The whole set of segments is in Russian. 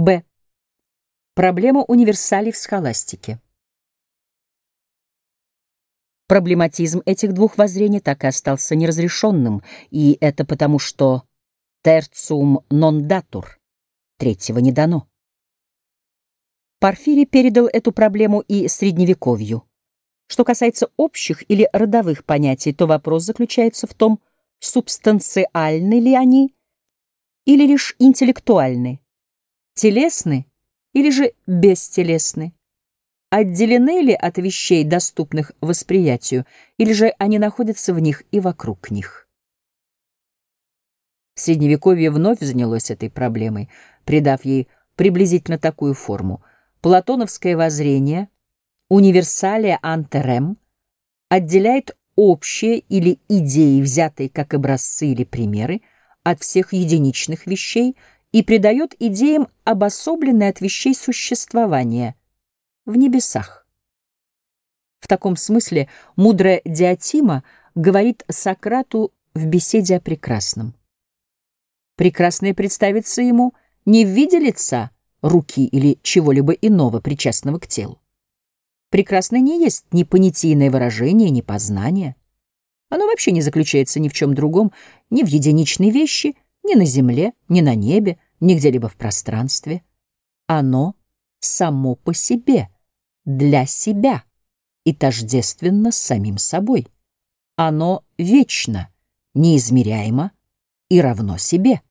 Б. Проблема универсалей в схоластике. Проблематизм этих двух воззрений так и остался неразрешенным, и это потому, что tertium non datur, третьего не дано. Порфирий передал эту проблему и Средневековью. Что касается общих или родовых понятий, то вопрос заключается в том, субстанциальны ли они или лишь интеллектуальны, телесны или же бестелесны, отделены ли от вещей, доступных восприятию, или же они находятся в них и вокруг них. Средневековье вновь занялось этой проблемой, придав ей приблизительно такую форму — Платоновское воззрение универсалия антерем отделяет общие или идеи, взятые как образцы или примеры, от всех единичных вещей и придает идеям обособленное от вещей существование в небесах. В таком смысле мудрая Диатима говорит Сократу в беседе о прекрасном. Прекрасное представится ему не в виде лица, руки или чего-либо иного, причастного к телу. Прекрасное не есть ни понятийное выражение, ни познание. Оно вообще не заключается ни в чем другом, ни в единичной вещи, ни на земле, ни на небе, ни где-либо в пространстве. Оно само по себе, для себя и тождественно самим собой. Оно вечно, неизмеряемо и равно себе.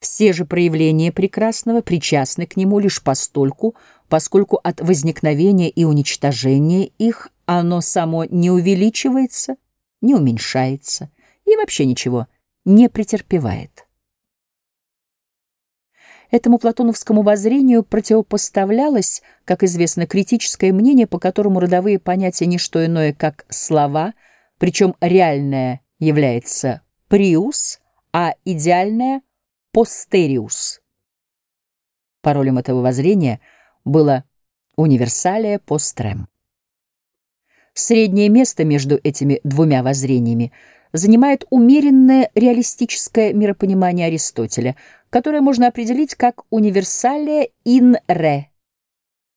Все же проявления прекрасного причастны к нему лишь постольку, поскольку от возникновения и уничтожения их оно само не увеличивается, не уменьшается и вообще ничего не претерпевает. Этому платоновскому воззрению противопоставлялось, как известно, критическое мнение, по которому родовые понятия не что иное, как слова, причем реальное является приус, а идеальное постериус. Паролем этого воззрения было универсалия пострем. Среднее место между этими двумя воззрениями занимает умеренное реалистическое миропонимание Аристотеля, которое можно определить как универсалия ин ре,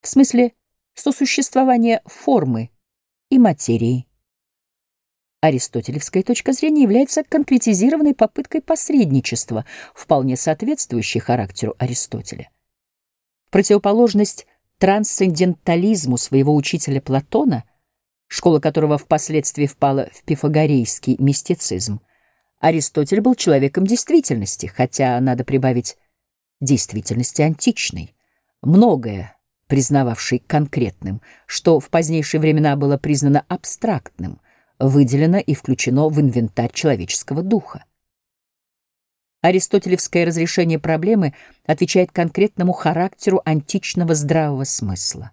в смысле сосуществования формы и материи. Аристотелевская точка зрения является конкретизированной попыткой посредничества, вполне соответствующей характеру Аристотеля. Противоположность трансцендентализму своего учителя Платона, школа которого впоследствии впала в пифагорейский мистицизм, Аристотель был человеком действительности, хотя, надо прибавить, действительности античной, многое признававший конкретным, что в позднейшие времена было признано абстрактным — выделено и включено в инвентарь человеческого духа. Аристотелевское разрешение проблемы отвечает конкретному характеру античного здравого смысла.